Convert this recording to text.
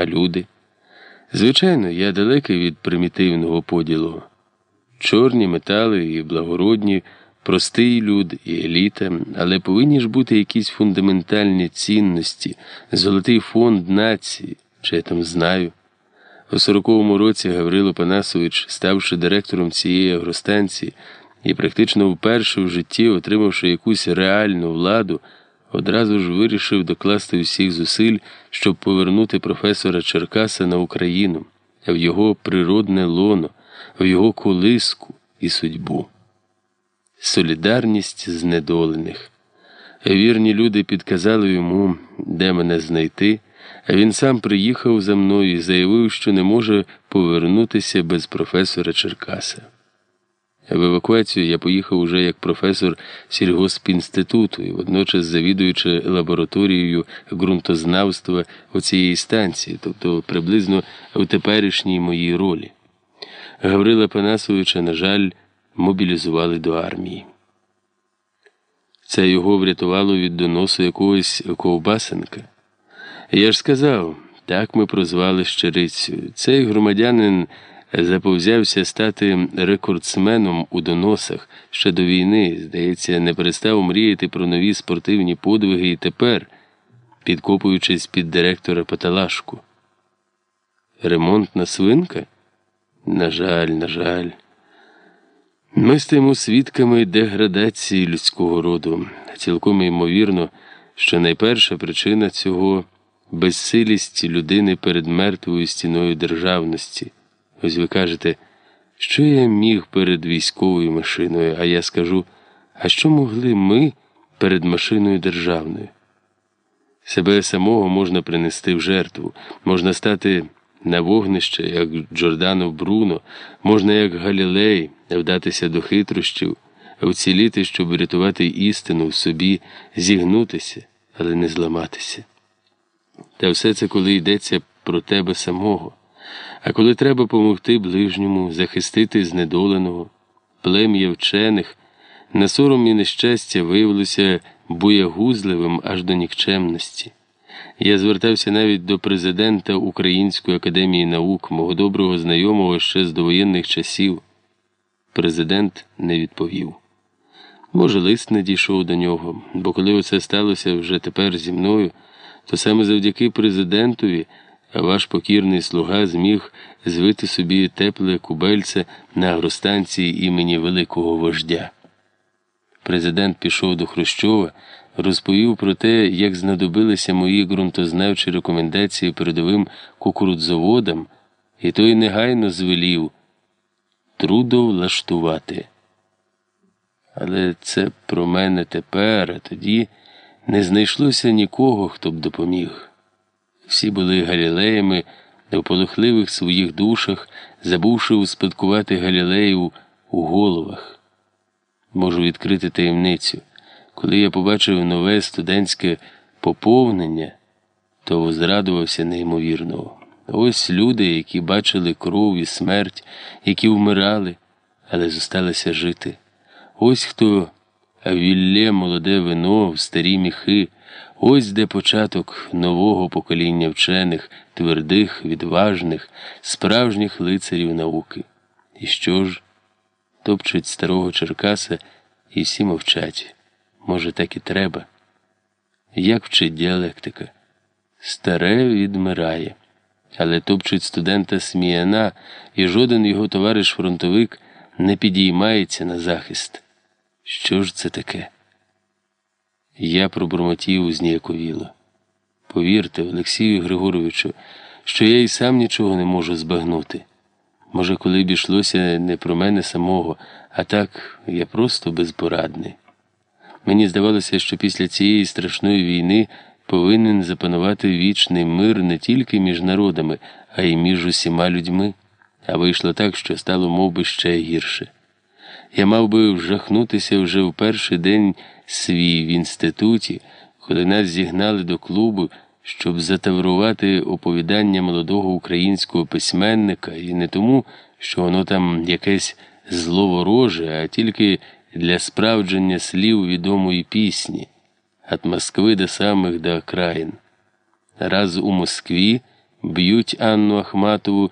А люди? Звичайно, я далекий від примітивного поділу. Чорні метали і благородні, простий люд і еліта, але повинні ж бути якісь фундаментальні цінності, золотий фонд нації, чи я там знаю. У 40-му році Гаврило Панасович, ставши директором цієї агростанції і практично вперше в житті, отримавши якусь реальну владу, одразу ж вирішив докласти усіх зусиль, щоб повернути професора Черкаса на Україну, в його природне лоно, в його колиску і судьбу. Солідарність знедолених. Вірні люди підказали йому, де мене знайти, він сам приїхав за мною і заявив, що не може повернутися без професора Черкаса. В евакуацію я поїхав уже як професор сільгоспінституту і водночас завідуючи лабораторією ґрунтознавства у цієї станції, тобто приблизно в теперішній моїй ролі. Гаврила Панасовича, на жаль, мобілізували до армії. Це його врятувало від доносу якогось ковбасенка. Я ж сказав, так ми прозвали щирицю. Цей громадянин заповзявся стати рекордсменом у доносах ще до війни, здається, не перестав мріяти про нові спортивні подвиги і тепер, підкопуючись під директора Паталашку. Ремонтна свинка? На жаль, на жаль. Ми стаємо свідками деградації людського роду. Цілком ймовірно, що найперша причина цього безсилість людини перед мертвою стіною державності. Ось ви кажете, що я міг перед військовою машиною, а я скажу, а що могли ми перед машиною державною? Себе самого можна принести в жертву, можна стати на вогнище, як Джордано Бруно, можна, як Галілей, вдатися до хитрощів, вціліти, щоб врятувати істину в собі, зігнутися, але не зламатися. Та все це коли йдеться про тебе самого. А коли треба помогти ближньому, захистити знедоленого, плем'я вчених, на сором і нещастя виявилося боягузливим аж до нікчемності. Я звертався навіть до президента Української академії наук, мого доброго знайомого ще з довоєнних часів. Президент не відповів. Може, лист не дійшов до нього, бо коли оце сталося вже тепер зі мною, то саме завдяки президентові ваш покірний слуга зміг звити собі тепле кубельце на агростанції імені Великого вождя. Президент пішов до Хрущова, розповів про те, як знадобилися мої ґрунтознавчі рекомендації передовим кукурудзоводам, і той негайно звелів трудовлаштувати. Але це про мене тепер, а тоді не знайшлося нікого, хто б допоміг. Всі були галілеями в полохливих своїх душах, забувши успадкувати галілеїв у головах. Можу відкрити таємницю. Коли я побачив нове студентське поповнення, то возрадувався неймовірно. Ось люди, які бачили кров і смерть, які вмирали, але зосталися жити. Ось хто віллє молоде вино в старі міхи, ось де початок нового покоління вчених, твердих, відважних, справжніх лицарів науки. І що ж? Топчуть старого Черкаса і всі мовчать. Може, так і треба. Як вчить діалектика? Старе відмирає, але топчуть студента Сміяна, і жоден його товариш-фронтовик не підіймається на захист. Що ж це таке? Я пробурмотів зніяковіло. Повірте, Олексію Григоровичу, що я і сам нічого не можу збагнути. Може, коли б йшлося не про мене самого, а так я просто безпорадний. Мені здавалося, що після цієї страшної війни повинен запанувати вічний мир не тільки між народами, а й між усіма людьми, а вийшло так, що стало мов би, ще гірше. Я мав би вжахнутися вже в перший день свій в інституті, коли нас зігнали до клубу, щоб затаврувати оповідання молодого українського письменника, і не тому, що воно там якесь зловороже, а тільки для справдження слів відомої пісні «От Москви до самих до окраїн». Раз у Москві б'ють Анну Ахматову